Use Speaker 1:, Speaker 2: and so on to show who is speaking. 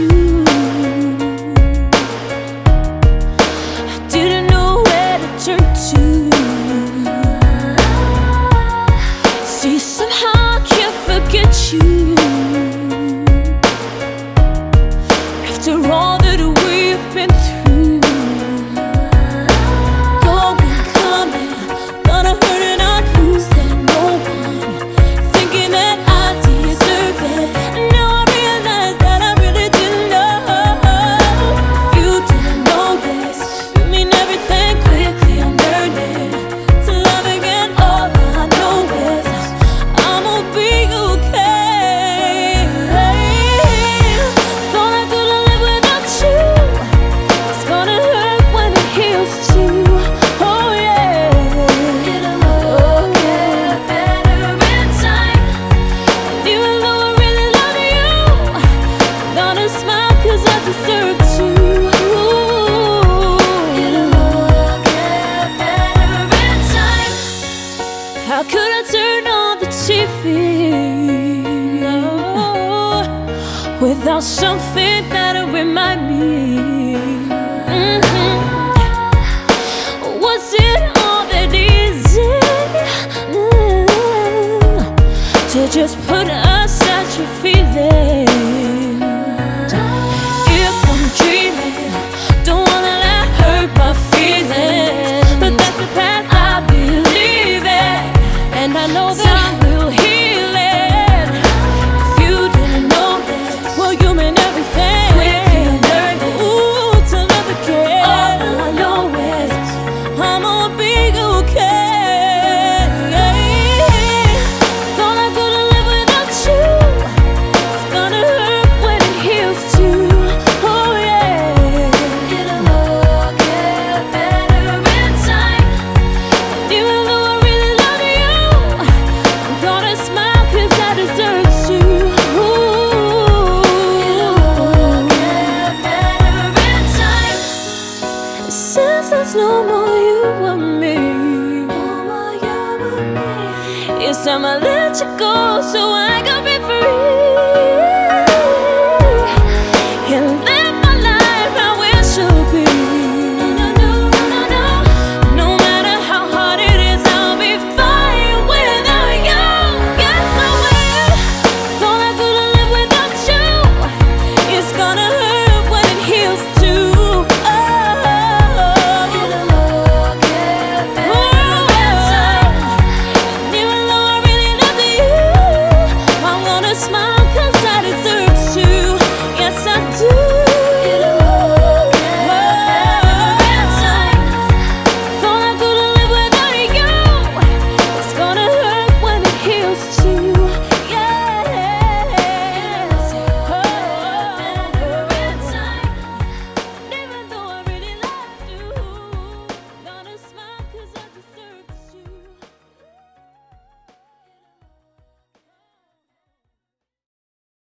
Speaker 1: you. turn on the TV oh, without something that'll remind me. Mm-hmm. Was it all that easy mm, to just put aside your feelings? I know that. Guess I'ma let you go so I can be free.